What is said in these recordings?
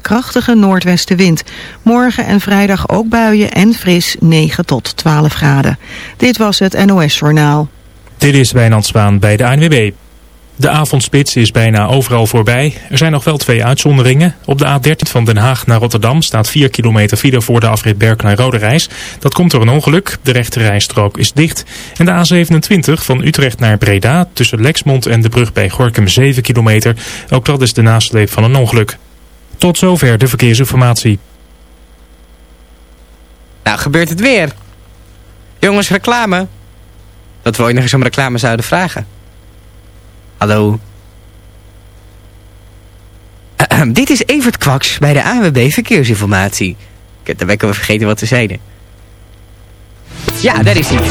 krachtige noordwestenwind. Morgen en vrijdag ook buien en fris 9 tot 12 graden. Dit was het NOS Journaal. Dit is Wijnand bij de ANWB. De avondspits is bijna overal voorbij. Er zijn nog wel twee uitzonderingen. Op de A13 van Den Haag naar Rotterdam staat 4 kilometer file voor de afrit Berkel Rode Reis. Dat komt door een ongeluk. De rechte rijstrook is dicht. En de A27 van Utrecht naar Breda tussen Lexmond en de brug bij Gorkum 7 kilometer. Ook dat is de nasleep van een ongeluk. Tot zover de verkeersinformatie. Nou, gebeurt het weer. Jongens, reclame. Dat we ooit nog eens om reclame zouden vragen. Hallo. dit is Evert Kwaks bij de AWB Verkeersinformatie. Ik heb wekker vergeten wat ze zeiden. Ja, daar is hij.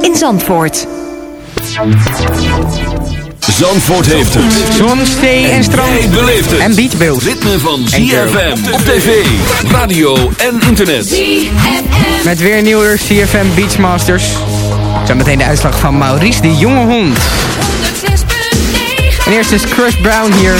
in Zandvoort. Zandvoort heeft het. Zon, zee en strand. Beleeft het. En beachbills. Ritme van. ZFM op tv, radio en internet. Met weer een nieuw uur CFM Beachmasters. Zometeen de uitslag van Maurice de Jonge Hond. En eerst is Chris Brown hier.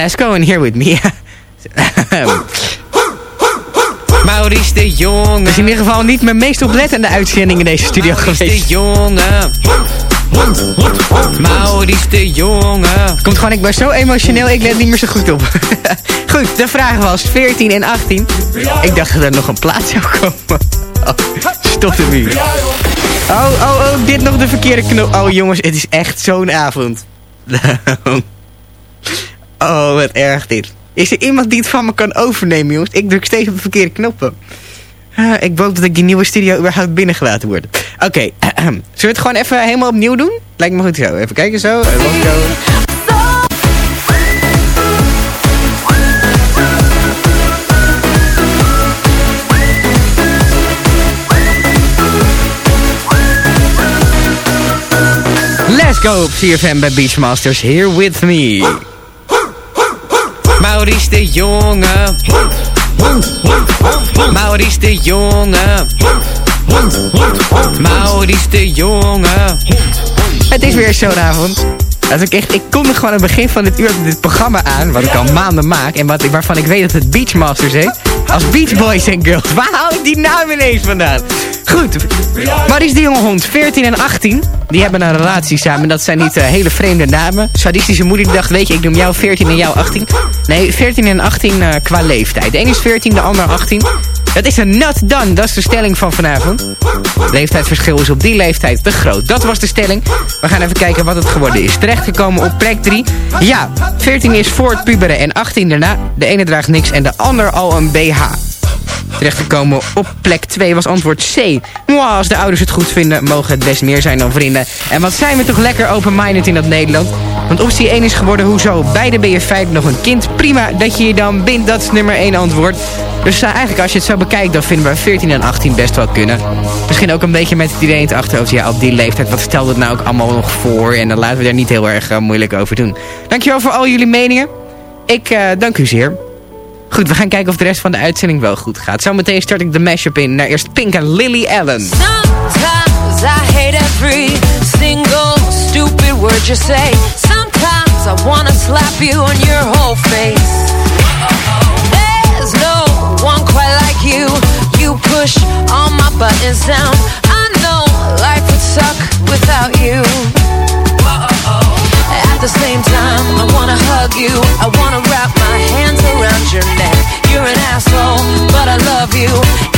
Let's go in here with me. Maurice de Jonge. is in ieder geval niet mijn meest oplettende uitzending in deze studio Maurice geweest. de Jonge. Maurice de Jonge. Komt gewoon, ik ben zo emotioneel, ik let niet meer zo goed op. goed, de vraag was 14 en 18. Ik dacht dat er nog een plaats zou komen. Oh, stop de muur. Oh, oh, oh, dit nog de verkeerde knop. Oh jongens, het is echt zo'n avond. oh, wat erg dit. Is er iemand die het van me kan overnemen, jongens? Ik druk steeds op de verkeerde knoppen. Ah, ik hoop dat ik die nieuwe studio überhaupt binnengelaten word. Oké, zullen we het gewoon even helemaal opnieuw doen? Lijkt me goed zo. Even kijken zo. Let's go. CFM bij Beachmasters. Here with me. Maurice de Jonge. Maurice de Jonge. Maurice de Jonge. Het is weer zo'n avond. Dat ik, echt, ik kom er gewoon aan het begin van dit uur dit programma aan, wat ik al maanden maak, en wat, waarvan ik weet dat het Beachmasters heet. Als Beach Boys en Girls. Waar haal ik die naam ineens vandaan? Goed, Maurice de Jonge Hond, 14 en 18, die hebben een relatie samen. Dat zijn niet eh, hele vreemde namen. Sadistische moeder die dacht, weet je, ik noem jou 14 en jou 18. Nee, 14 en 18 eh, qua leeftijd. De een is 14, de ander 18. Dat is een nut done, dat is de stelling van vanavond. Leeftijdsverschil is op die leeftijd te groot. Dat was de stelling. We gaan even kijken wat het geworden is. Terechtgekomen op plek 3. Ja, 14 is voor het puberen en 18 daarna. De ene draagt niks en de ander al een BH. Terechtgekomen op plek 2 was antwoord C. Als de ouders het goed vinden, mogen het best meer zijn dan vrienden. En wat zijn we toch lekker open-minded in dat Nederland. Want of die 1 is geworden, hoezo? Beide ben je feitelijk nog een kind. Prima dat je je dan bindt, dat is nummer 1 antwoord. Dus uh, eigenlijk als je het zo bekijkt, dan vinden we 14 en 18 best wel kunnen. Misschien ook een beetje met het idee in het achterhoofd. Ja, op die leeftijd, wat stelt het nou ook allemaal nog voor? En dan laten we daar niet heel erg uh, moeilijk over doen. Dankjewel voor al jullie meningen. ik eh, dank u zeer. Goed, we gaan kijken of de rest van de uitzending wel goed gaat. Zometeen start ik de mashup in naar eerst Pink en Lily Allen. Sometimes I hate every single stupid word you say. Sometimes I wanna slap you on your whole face. There's no one quite like you. You push all my buttons down. I know life would suck without you. At the same time, I wanna hug you. I wanna wrap my hands around your neck. You're an asshole, but I love you.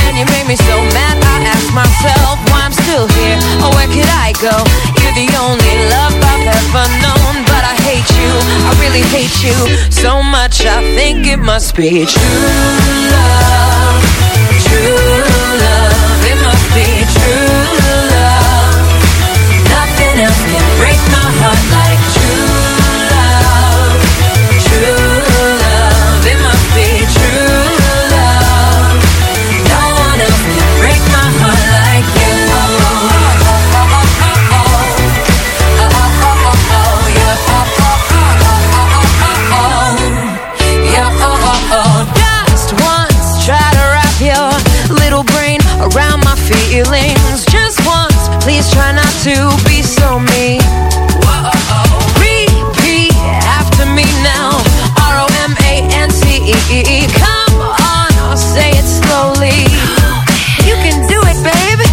And you made me so mad, I ask myself why I'm still here. Or where could I go? You're the only love I've ever known. But I hate you, I really hate you so much. I think it must be true love. True to be so mean. Repeat after me now. R O M A N C E E. Come on, I'll say it slowly. You can do it, baby.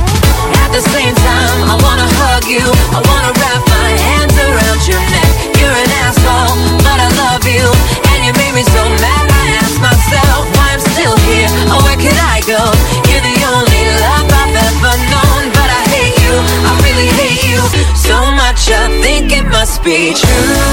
At the same time, I wanna hug you. I wanna wrap my hands around your neck. You're an asshole, but I love you. And you made me so mad. I ask myself why I'm still here. Or where could I go? Must be true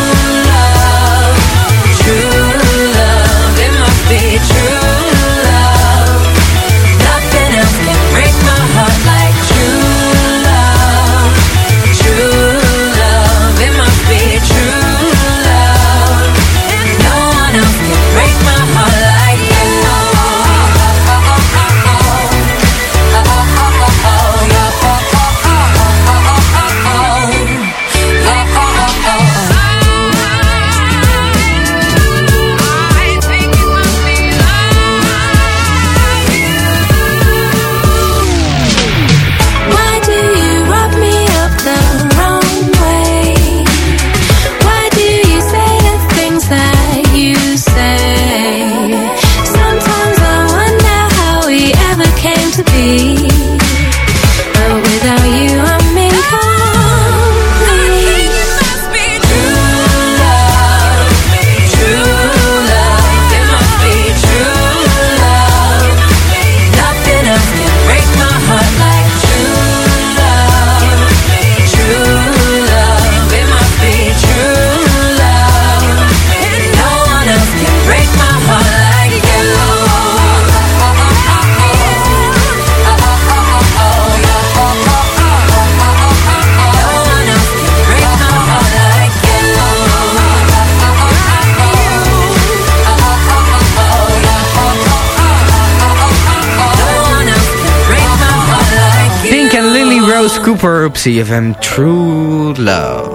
Cooper op CFM True Love.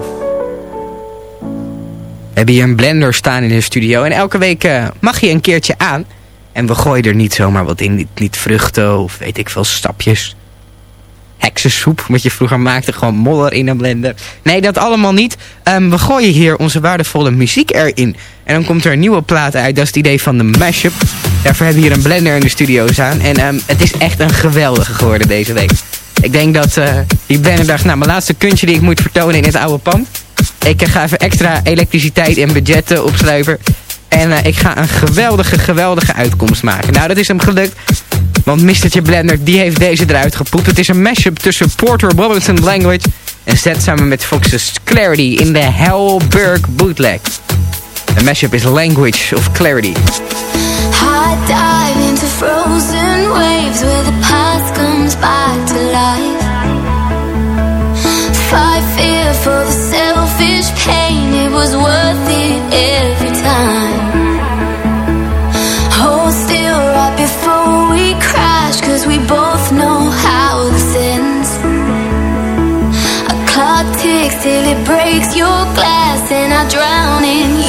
We hebben hier een blender staan in de studio. En elke week eh, mag je een keertje aan. En we gooien er niet zomaar wat in. Niet, vruchten of weet ik veel, stapjes. Heksensoep, wat je vroeger maakte. Gewoon modder in een blender. Nee, dat allemaal niet. Ehm, we gooien hier onze waardevolle muziek erin. En dan komt er een nieuwe plaat uit. Dat is het idee van de mashup. Daarvoor hebben we hier een blender in de studio staan. En ehm, het is echt een geweldige geworden deze week. Ik denk dat eh, die blender dacht, nou mijn laatste kuntje die ik moet vertonen in het oude pand. Ik eh, ga even extra elektriciteit en budgetten opsluiven. En eh, ik ga een geweldige, geweldige uitkomst maken. Nou, dat is hem gelukt. Want Mr. Blender, die heeft deze eruit gepoept. Het is een mashup tussen Porter Robinson Language en Zet samen met Fox's Clarity in de Hellberg bootleg. De mashup is Language of Clarity. I dive into frozen waves past comes back to life. Fight fear for the selfish pain, it was worth it every time. Hold still right before we crash, cause we both know how this ends. A clock ticks till it breaks your glass, and I drown in you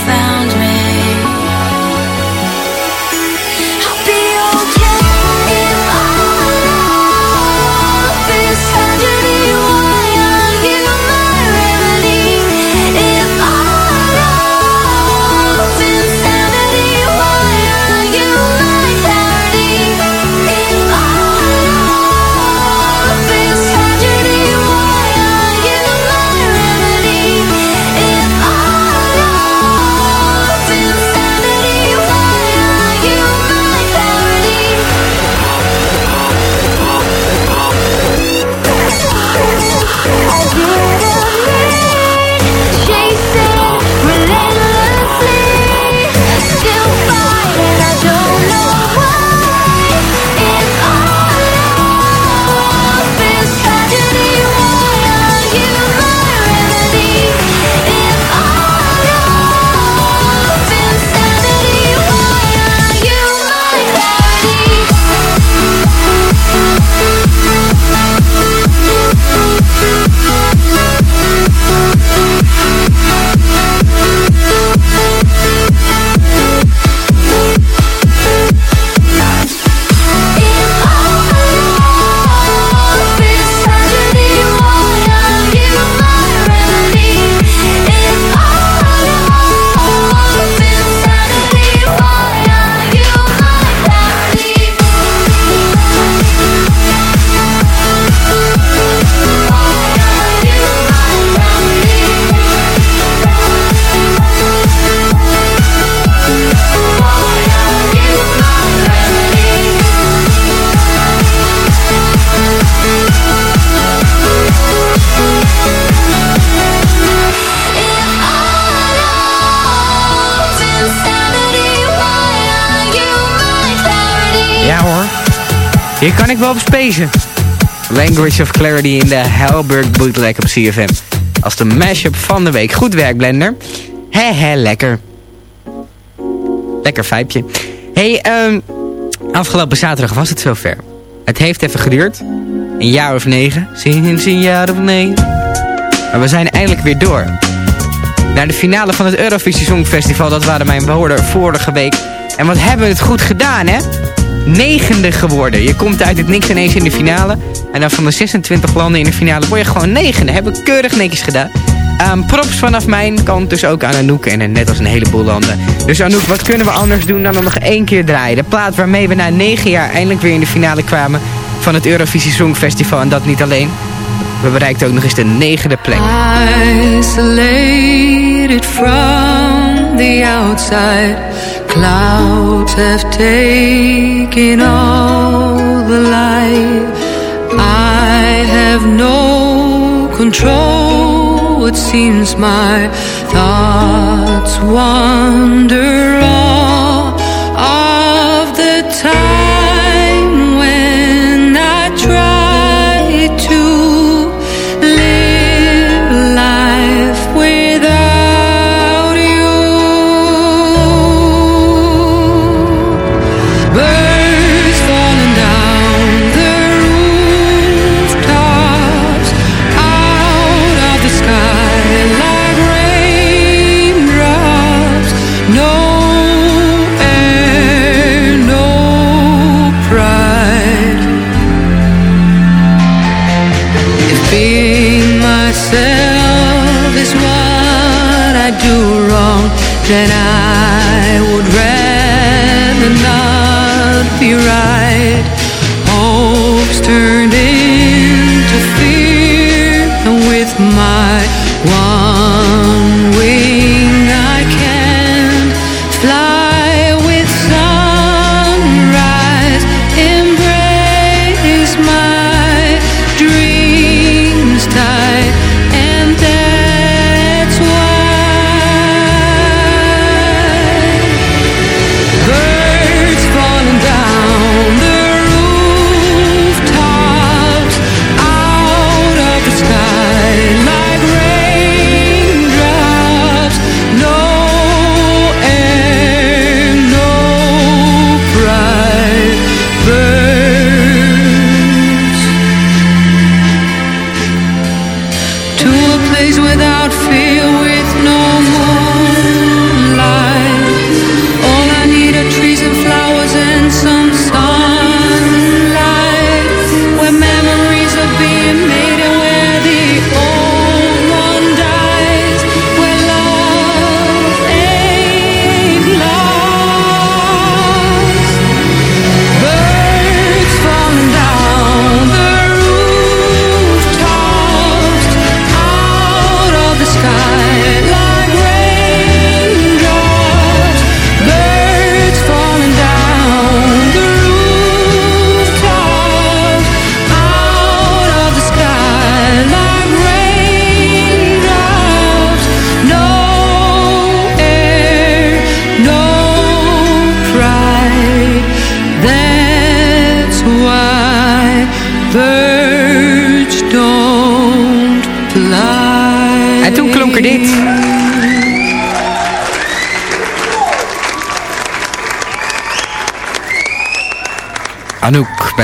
found Hier kan ik wel op spacen. Language of Clarity in de Halberg Bootleg op CFM. Als de mashup van de week. Goed werk, Blender. He he, lekker. Lekker vijpje. hey, ehm, afgelopen zaterdag was het zover. Het heeft even geduurd. Een jaar of negen. Sinds een jaar of negen. Maar we zijn eindelijk weer door. Naar de finale van het Eurovisie Songfestival. Dat waren mijn woorden vorige week. En wat hebben we het goed gedaan, hè? Negende geworden. Je komt uit het niks ineens in de finale. En dan van de 26 landen in de finale word je gewoon negende. Hebben keurig netjes gedaan. Ehm, props vanaf mijn kant dus ook aan Anouk en net als een heleboel landen. Dus Anouk, wat kunnen we anders doen dan nog één keer draaien? De plaat waarmee we na negen jaar eindelijk weer in de finale kwamen van het Eurovisie Songfestival. En dat niet alleen. We bereikten ook nog eens de negende plek. Isolated from the outside, clouds have taken all the light. I have no control, it seems my thoughts wander all of the time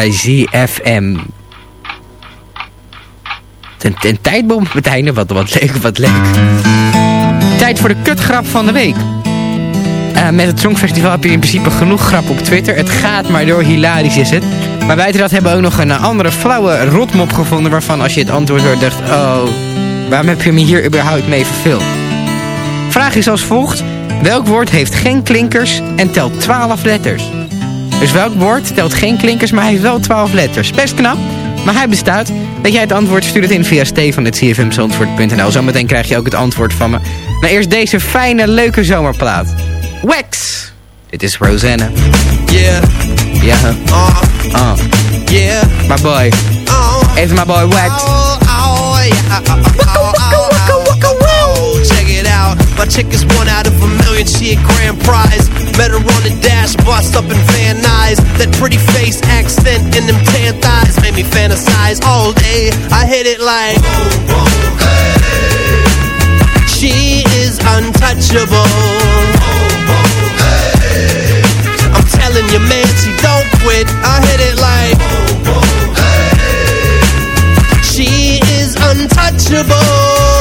bij ZFM. Een, een het einde. Wat, wat leuk, wat leuk. Tijd voor de kutgrap van de week. Eh, met het Songfestival heb je in principe genoeg grap op Twitter. Het gaat maar door, hilarisch is het. Maar buiten dat hebben we ook nog een andere flauwe rotmop gevonden... waarvan als je het antwoord hoort dacht... Oh, waarom heb je me hier überhaupt mee verveeld? Vraag is als volgt. Welk woord heeft geen klinkers en telt 12 letters? Dus welk woord telt geen klinkers, maar hij heeft wel 12 letters? Best knap, maar hij bestaat. Weet jij het antwoord? Stuur het in via stefan.cfmzandvoort.nl. Zometeen krijg je ook het antwoord van me. Maar eerst deze fijne, leuke zomerplaat. Wax! Dit is Rosanna. Yeah. Ja. Uh, Uh. yeah. My boy. Oh, Even my boy Wax. oh, oh, yeah. My chick is one out of a million, she a grand prize. Met her on the dash, bust up in Van Nuys. That pretty face, accent, and them tan thighs made me fantasize all day. I hit it like. She is untouchable. I'm telling you, man, she don't quit. I hit it like. She is untouchable.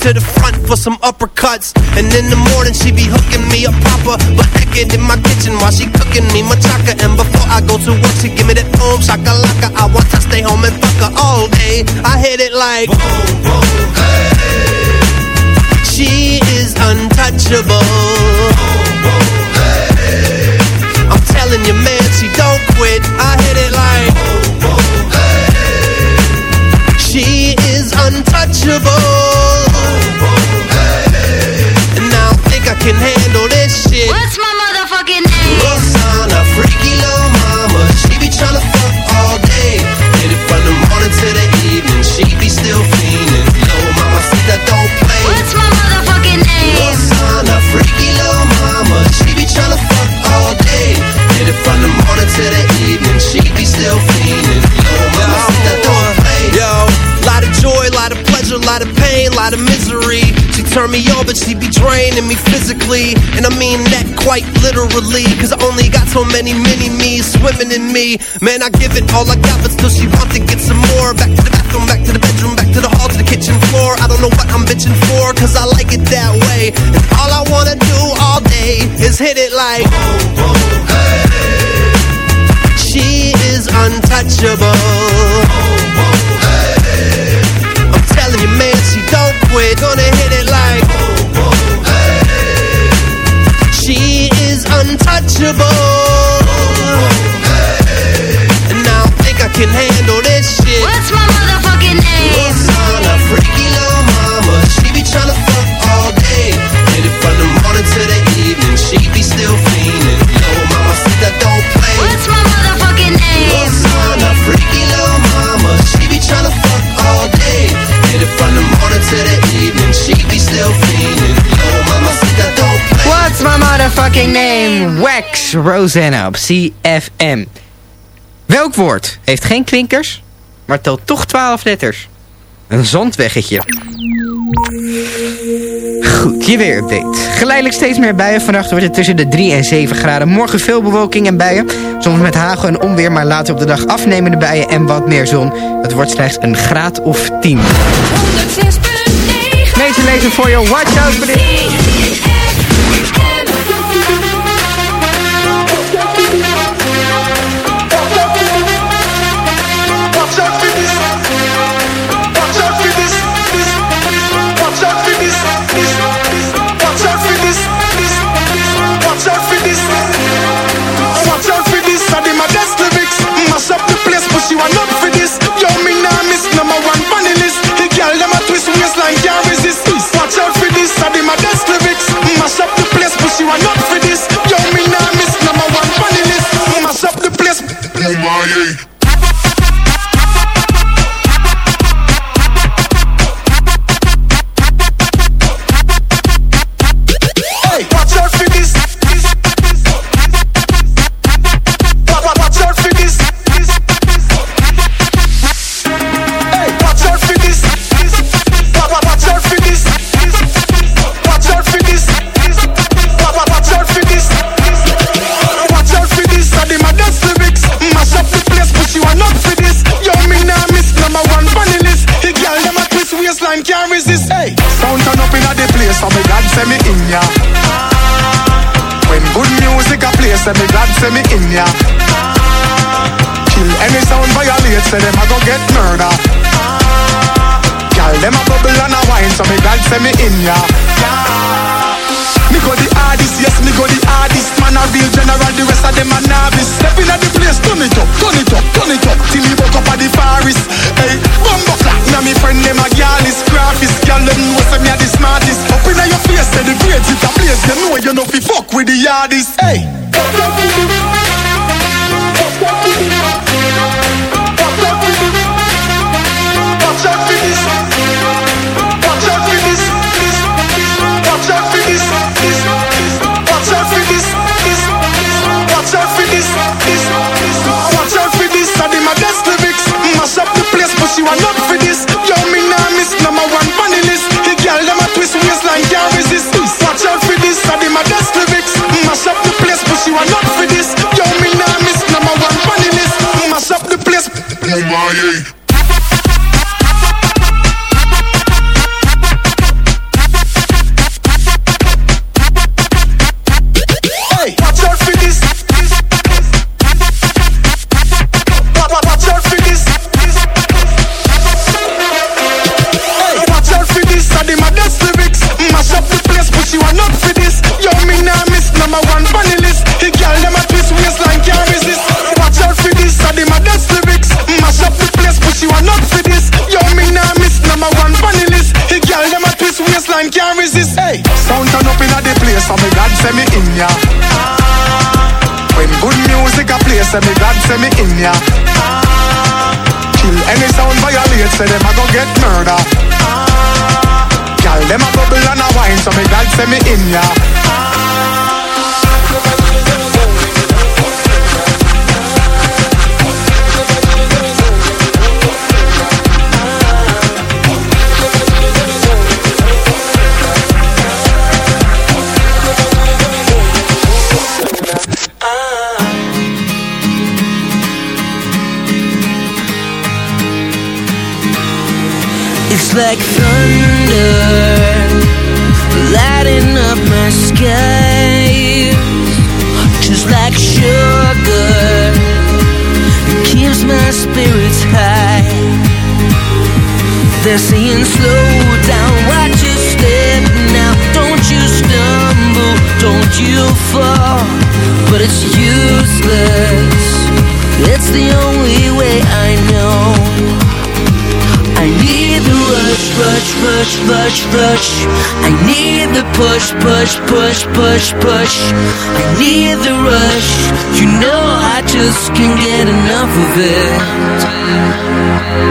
to the front for some uppercuts. And in the morning she be hooking me up proper. But naked in my kitchen while she cooking me machaca. And before I go to work she give me that boom shakalaka. I want to stay home and fuck her all day. I hit it like boom, boom, hey. She is untouchable. I'm telling you, man, turn me on, but she be draining me physically. And I mean that quite literally. Cause I only got so many mini me's swimming in me. Man, I give it all I got, but still she wants to get some more. Back to the bathroom, back to the bedroom, back to the hall, to the kitchen floor. I don't know what I'm bitching for, cause I like it that way. And all I wanna do all day is hit it like. She is untouchable. I'm telling you, man, she don't quit. Gonna hit untouchable. And I don't think I can handle this shit. Motherfucking name? Wax Rosanna op CFM. Welk woord heeft geen klinkers, maar telt toch 12 letters? Een zandweggetje. Goed, je weer-update. Geleidelijk steeds meer buien. Vannacht wordt het tussen de 3 en 7 graden. Morgen veel bewolking en buien. Soms met hagel en onweer, maar later op de dag afnemende buien en wat meer zon. Het wordt slechts een graad of 10. 106.9 Meeste lezen voor je. Watch out for dit. Oh say me God say me in ya. Kill any sound violate, say them a go get murder. Gyal, them a bubble and a wine, so me God say me in ya. like thunder Lighting up my skies Just like sugar It keeps my spirits high. They're saying slow down, watch your step now. Don't you stumble, don't you fall. But it's useless. It's the only way I Push, push, push, push, push. I need the push, push, push, push, push. I need the rush. You know I just can't get enough of it.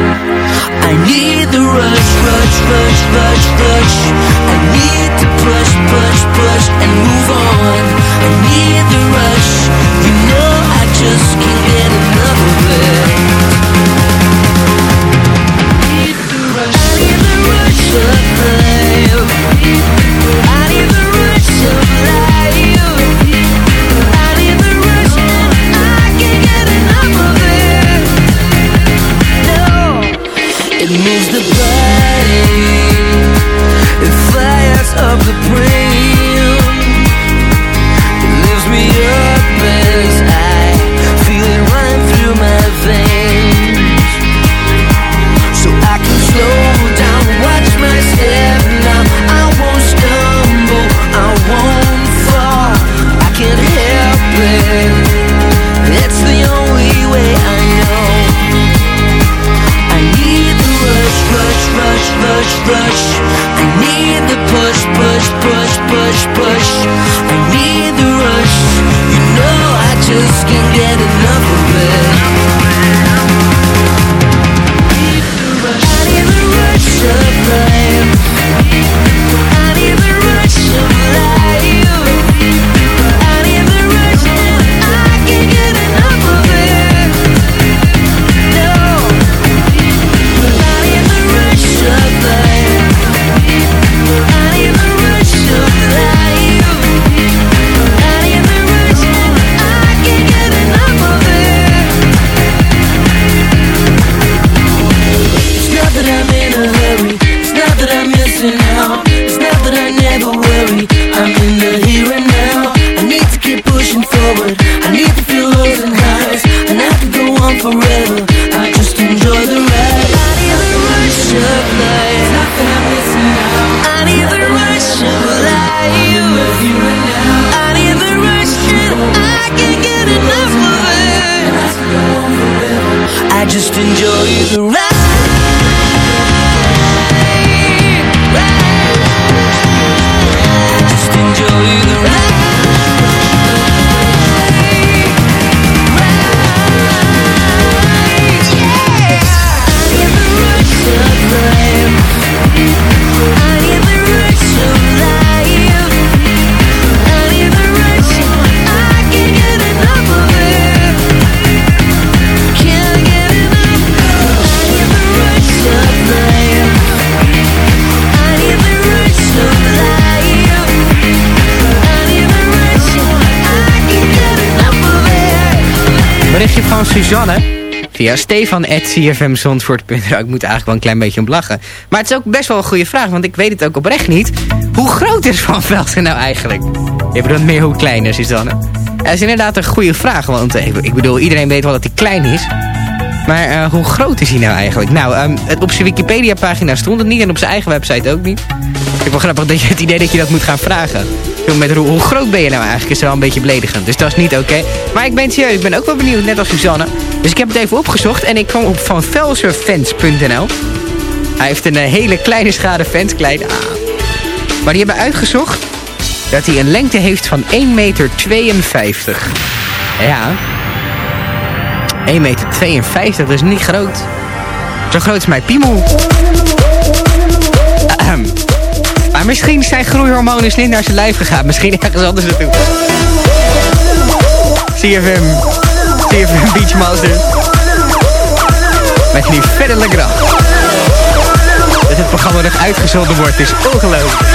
Suzanne. Via stefan.cfmzondvoort.nl. Ik moet eigenlijk wel een klein beetje om lachen. Maar het is ook best wel een goede vraag, want ik weet het ook oprecht niet. Hoe groot is Van Velsen nou eigenlijk? Je bedoelt meer hoe klein is Suzanne? Dat is inderdaad een goede vraag, want eh, ik- bedoel, iedereen weet wel dat hij klein is. Maar eh, hoe groot is hij nou eigenlijk? Nou, ehm, het, op zijn Wikipedia-pagina stond het niet en op zijn eigen website ook niet. Ik vind wel grappig dat je het idee dat je dat moet gaan vragen. Met hoe, groot ben je nou eigenlijk is wel een beetje beledigend. Dus dat is niet oké. Maar ik ben serieus, ik ben ook wel benieuwd, net als Suzanne. Dus ik heb het even opgezocht en ik kwam op vanvelserfans.nl. Hij heeft een eh, hele kleine schade fans, klein. Ah. Maar die hebben uitgezocht dat hij een lengte heeft van 1,52 meter. Ja. 1,52 meter, is niet groot. Zo groot is mijn piemel. Ahem. Maar misschien zijn groeihormonen slim naar zijn lijf gegaan. Misschien ergens anders naartoe. CFM. CFM Beachmaster. Met nu verder lekker af. Dat het programma nog uitgezonden wordt is ongelooflijk.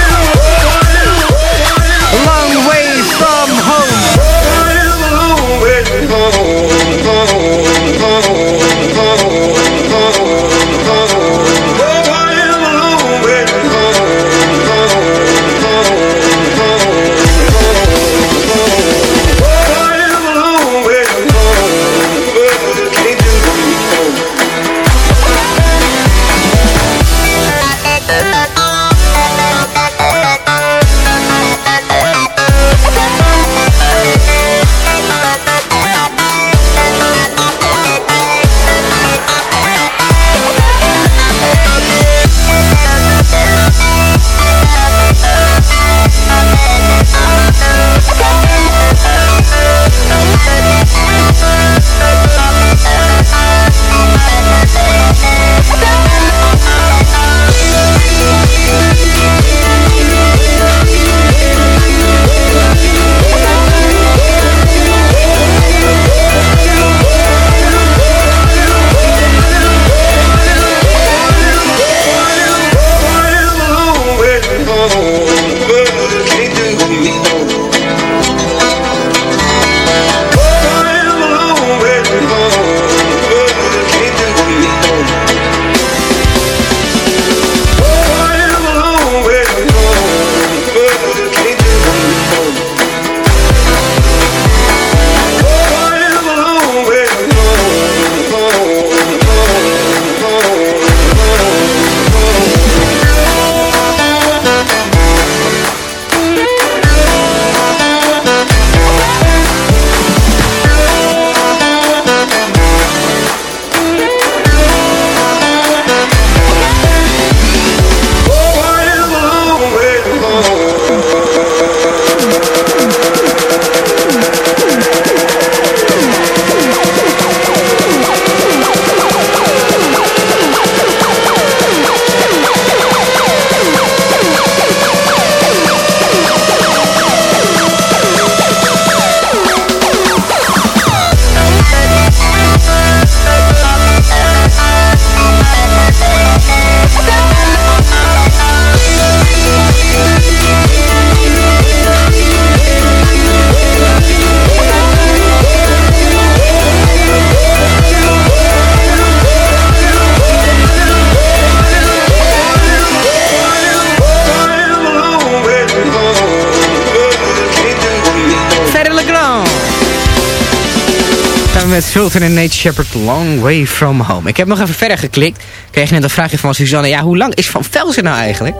En Nate Shepard, Long Way From Home. Ik heb nog even verder geklikt. Kreeg net een vraagje van Suzanne. Ja, hoe lang is Van Velzen nou eigenlijk?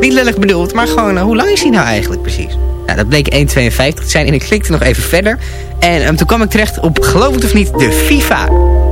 Niet lullig bedoeld, maar gewoon, eh, hoe lang is hij nou eigenlijk precies? Nou, dat bleek 1,52 te zijn en ik klikte nog even verder. En ehm, toen kwam ik terecht op, geloof het of niet, de FIFA.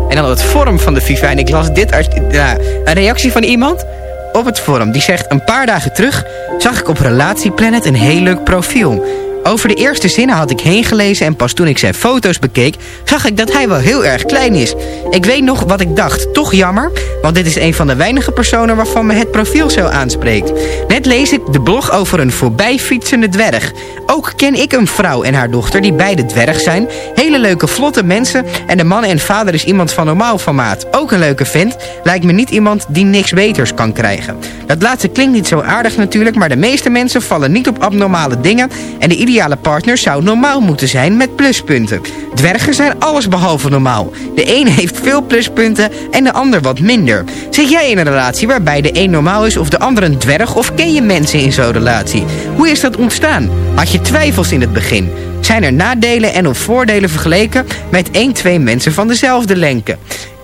En dan op het forum van de FIFA. En ik las dit, als, ja, een reactie van iemand op het forum. Die zegt, een paar dagen terug zag ik op Relatieplanet een heel leuk profiel. Over de eerste zinnen had ik heen gelezen en pas toen ik zijn foto's bekeek... zag ik dat hij wel heel erg klein is. Ik weet nog wat ik dacht. Toch jammer, want dit is een van de weinige personen... waarvan me het profiel zo aanspreekt. Net lees ik de blog over een voorbijfietsende dwerg. Ook ken ik een vrouw en haar dochter die beide dwerg zijn. Hele leuke, vlotte mensen. En de man en vader is iemand van normaal formaat. Ook een leuke vent. Lijkt me niet iemand die niks beters kan krijgen. Dat laatste klinkt niet zo aardig natuurlijk... maar de meeste mensen vallen niet op abnormale dingen... en de ideale partner zou normaal moeten zijn met pluspunten. Dwergen zijn alles behalve normaal. De een heeft veel pluspunten en de ander wat minder. Zit jij in een relatie waarbij de een normaal is of de ander een dwerg... of ken je mensen in zo'n relatie? Hoe is dat ontstaan? Had je twijfels in het begin? Zijn er nadelen en of voordelen vergeleken met 1, 2 mensen van dezelfde lengte?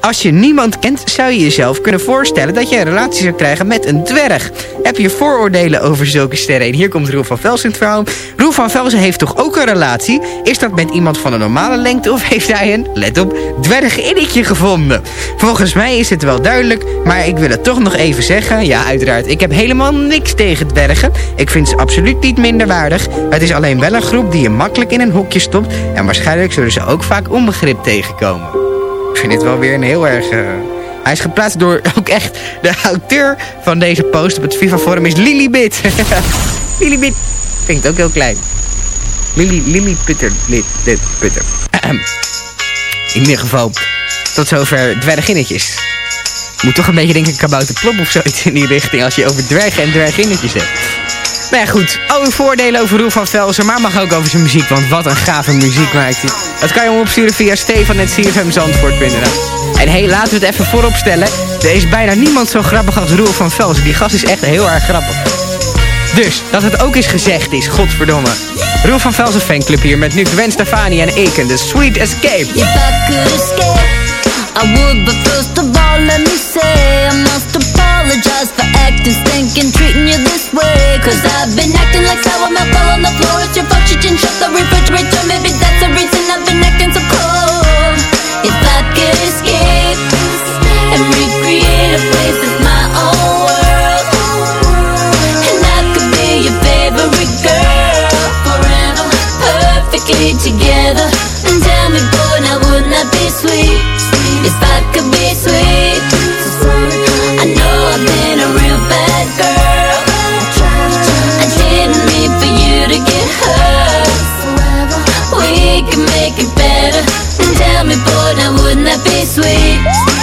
Als je niemand kent, zou je jezelf kunnen voorstellen dat je een relatie zou krijgen met een dwerg. Heb je vooroordelen over zulke sterren? En hier komt Roel van Velsen het verhaal. Roel van Velsen heeft toch ook een relatie? Is dat met iemand van een normale lengte of heeft hij een, let op, dwerginnetje gevonden? Volgens mij is het wel duidelijk, maar ik wil het toch nog even zeggen. Ja, uiteraard, ik heb helemaal niks tegen dwergen. Ik vind ze absoluut niet minderwaardig. Het is alleen wel een groep die je makkelijk in een hokje stopt. En waarschijnlijk zullen ze ook vaak onbegrip tegenkomen. Ik vind dit wel weer een heel erg... eh, Hij is geplaatst door ook echt de auteur van deze post op het FIFA-forum is Lilibit. Lilibit. Het ook heel klein. Lili, Lili Putter. Dit, Putter. In ieder geval, tot zover dwerginnetjes. Moet toch een beetje denken kabouter plop of zoiets in die richting als je over dwergen en dwerginnetjes hebt. Nou ja, goed. Alle voordelen over Roel van Velsen, maar mag ook over zijn muziek, want wat een gave muziek maakt hij. Dat kan je hem opsturen via stefan.cfmzandvoort.nl En hey, laten we het even voorop stellen. Er is bijna niemand zo grappig als Roel van Velsen. Die gast is echt heel erg grappig. Dus, dat het ook eens gezegd is, godverdomme. Roel van Velsen fanclub hier met nu Gwen Stefani en Eken, de Sweet Escape. I would, but first of all, let me say I must apologize for acting, stinking, treating you this way. Cause I've been acting like sour milk fell on the floor. It's your fault, you didn't shut the refrigerator. Maybe that's the reason I've been acting so cold. If I could escape and recreate a place that's my own world, and I could be your favorite girl forever, perfectly together. And tell me, boy, now wouldn't that be sweet? Could be sweet, I know I've been a real bad girl. I didn't mean for you to get hurt. We make it better. Tell me, boy, now wouldn't that be sweet?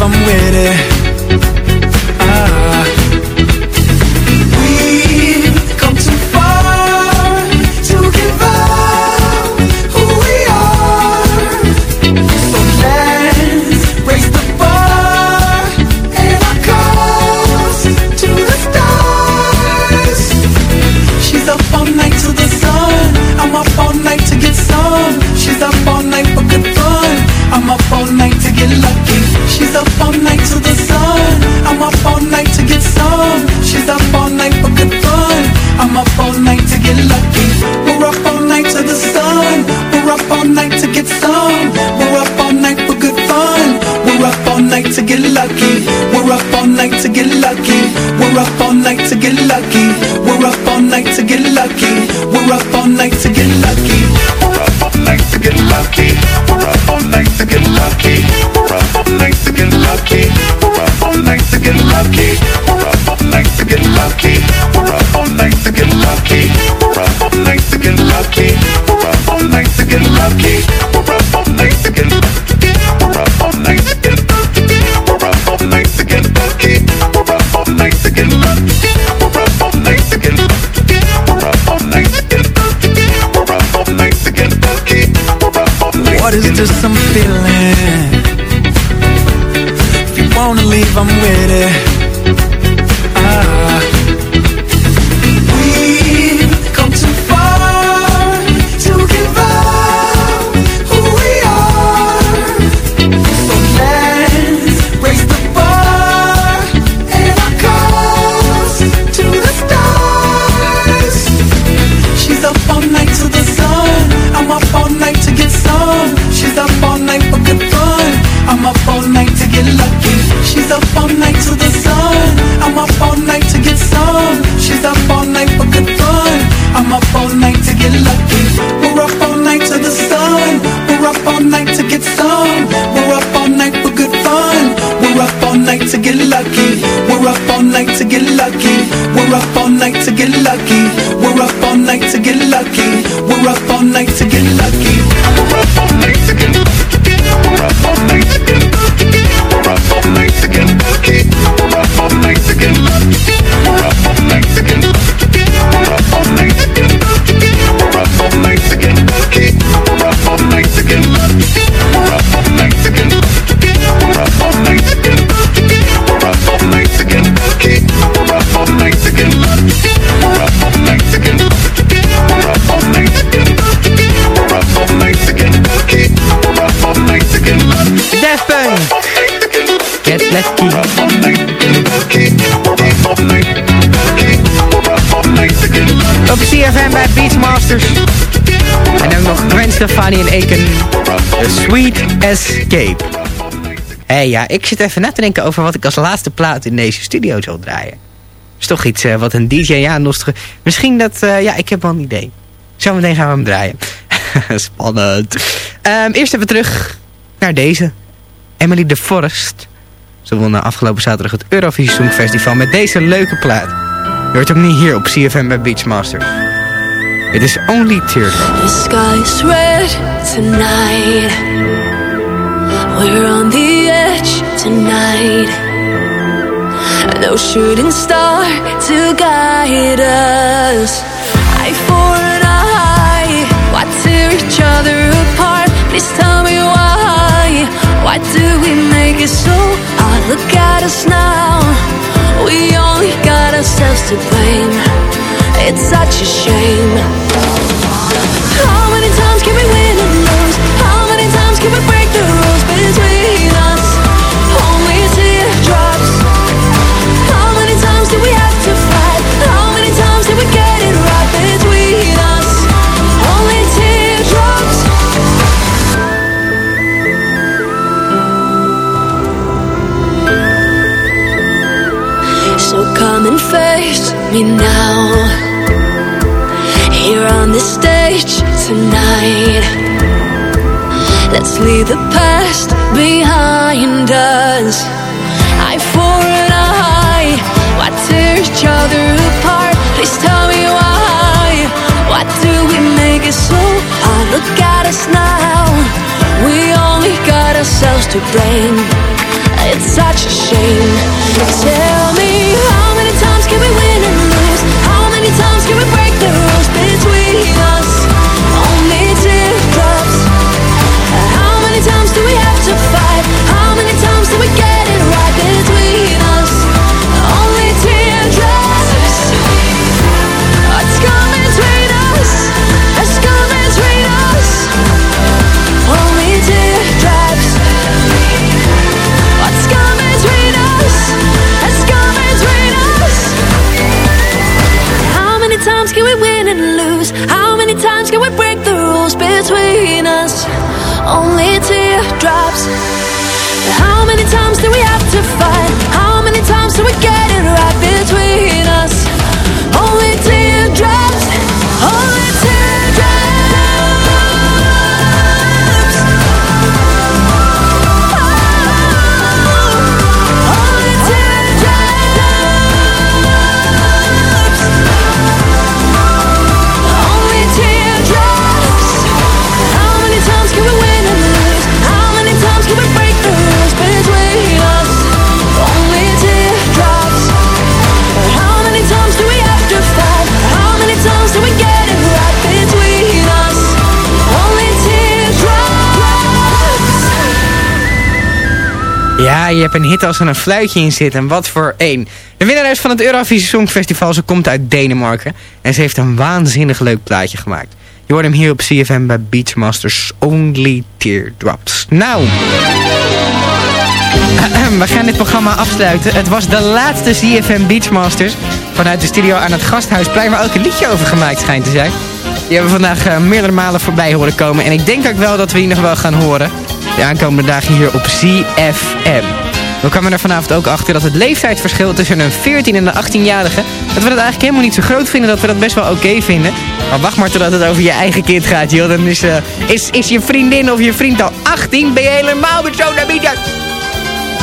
I'm with it. Op CFM bij Beachmasters. En dan nog Gwen Stefani en Eken. A Sweet Escape. Hé hey, ja, ik zit even na te denken over wat ik als laatste plaat in deze studio zal draaien. Is toch iets eh, wat een DJ, ja, nostre... Misschien dat, eh, ja, ik heb wel een idee. Zometeen gaan we hem draaien. Spannend. Um, eerst even terug naar deze. Emily de Forest. Ze wonnen afgelopen zaterdag het Eurovisie Songfestival met deze leuke plaat. Je hoort niet hier op CFM bij Beachmasters. It is only teardrop. The sky is red tonight. We're on the edge tonight. No shooting star to guide us. I for an eye. Why tear each other apart? Please tell me why. Why do we make it so look at us now. We only got ourselves to blame. It's such a shame. How many times can we win and lose? How many times can we break the rules between me now. Here on this stage tonight. Let's leave the past behind us. I for an eye Why tear each other apart? Please tell me why. Why do we make it so? Hard? Look at us now. We only got ourselves to blame. It's such a shame. Tell me how many times can we win? Times can we win and lose? How many times can we break the rules between us? Only teardrops. How many times do we have to fight? How many times do we get it right between Je hebt een hit als er een fluitje in zit. En wat voor één. De winnares van het Eurovisie Songfestival, ze komt uit Denemarken. En ze heeft een waanzinnig leuk plaatje gemaakt. Je hoort hem hier op CFM bij Beachmasters Only Teardrops. Nou, we gaan dit programma afsluiten. Het was de laatste CFM Beachmasters. Vanuit de studio aan het Gasthuisplein, waar ook een liedje over gemaakt schijnt te zijn. Die hebben we vandaag eh, meerdere malen voorbij horen komen. En ik denk ook wel dat we die nog wel gaan horen. De aankomende dagen hier op CFM. We kwamen er vanavond ook achter dat het leeftijdsverschil tussen een 14 en een 18-jarige... dat we dat eigenlijk helemaal niet zo groot vinden, dat we dat best wel oké vinden. Maar wacht maar totdat het over je eigen kind gaat, joh. Dan is, eh, is, is je vriendin of je vriend al 18, ben je helemaal met zo'n ambitie.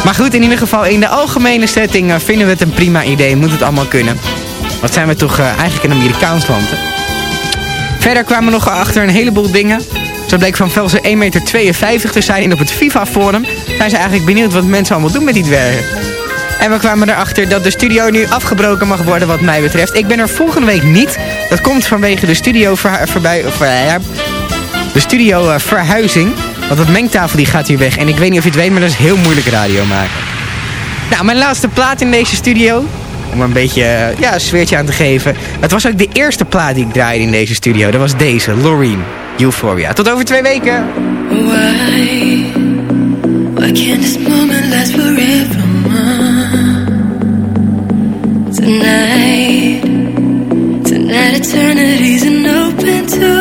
Maar goed, in ieder geval in de algemene setting eh, vinden we het een prima idee. Moet het allemaal kunnen. Wat zijn we toch eh, eigenlijk een Amerikaans land? Verder kwamen we nog achter een heleboel dingen. Zo bleek Van Velzen 1,52 meter te zijn. En op het FIFA-forum zijn ze eigenlijk benieuwd wat mensen allemaal doen met die dwergen. En we kwamen erachter dat de studio nu afgebroken mag worden wat mij betreft. Ik ben er volgende week niet. Dat komt vanwege de studio voorbij, of, eh, de studio eh, verhuizing. Want dat mengtafel die gaat hier weg. En ik weet niet of je het weet, maar dat is heel moeilijk radio maken. Nou, mijn laatste plaat in deze studio. Om een beetje ja, een sfeertje aan te geven. Het was ook de eerste plaat die ik draaide in deze studio. Dat was deze, Loreen, Euphoria. Tot over twee weken. Why? Why can't this moment last forever? Tonight, tonight eternity's an open door.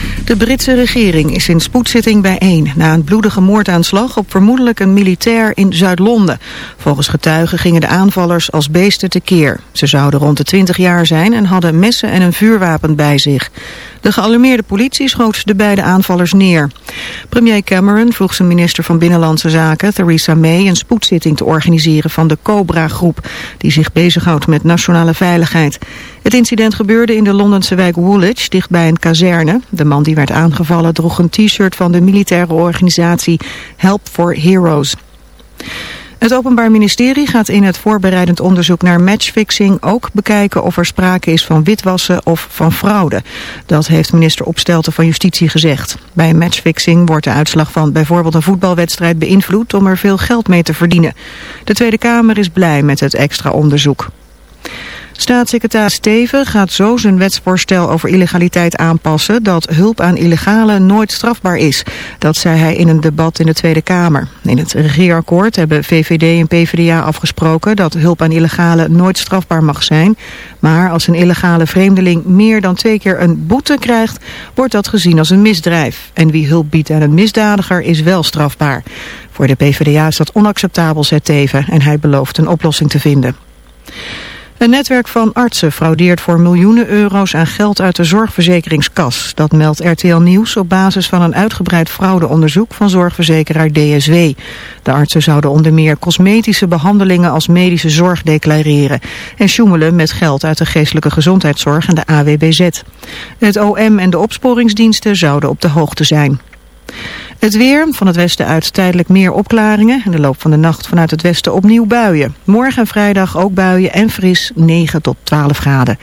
De Britse regering is in spoedzitting bijeen... na een bloedige moordaanslag op vermoedelijk een militair in Zuid-Londen. Volgens getuigen gingen de aanvallers als beesten tekeer. Ze zouden rond de 20 jaar zijn en hadden messen en een vuurwapen bij zich. De gealarmeerde politie schoot de beide aanvallers neer. Premier Cameron vroeg zijn minister van Binnenlandse Zaken, Theresa May, een spoedzitting te organiseren van de Cobra-groep, die zich bezighoudt met nationale veiligheid. Het incident gebeurde in de Londense wijk Woolwich, dichtbij een kazerne. De man die werd aangevallen droeg een t-shirt van de militaire organisatie Help for Heroes. Het Openbaar Ministerie gaat in het voorbereidend onderzoek naar matchfixing ook bekijken of er sprake is van witwassen of van fraude. Dat heeft minister Opstelten van Justitie gezegd. Bij matchfixing wordt de uitslag van bijvoorbeeld een voetbalwedstrijd beïnvloed om er veel geld mee te verdienen. De Tweede Kamer is blij met het extra onderzoek. Staatssecretaris Steven gaat zo zijn wetsvoorstel over illegaliteit aanpassen dat hulp aan illegalen nooit strafbaar is. Dat zei hij in een debat in de Tweede Kamer. In het regeerakkoord hebben VVD en PvdA afgesproken dat hulp aan illegalen nooit strafbaar mag zijn. Maar als een illegale vreemdeling meer dan twee keer een boete krijgt, wordt dat gezien als een misdrijf. En wie hulp biedt aan een misdadiger is wel strafbaar. Voor de PvdA is dat onacceptabel, zei Teven, en hij belooft een oplossing te vinden. Een netwerk van artsen fraudeert voor miljoenen euro's aan geld uit de zorgverzekeringskas. Dat meldt RTL Nieuws op basis van een uitgebreid fraudeonderzoek van zorgverzekeraar DSW. De artsen zouden onder meer cosmetische behandelingen als medische zorg declareren. En sjoemelen met geld uit de geestelijke gezondheidszorg en de AWBZ. Het OM en de opsporingsdiensten zouden op de hoogte zijn. Het weer, van het westen uit tijdelijk meer opklaringen. In de loop van de nacht vanuit het westen opnieuw buien. Morgen en vrijdag ook buien en fris 9 tot 12 graden.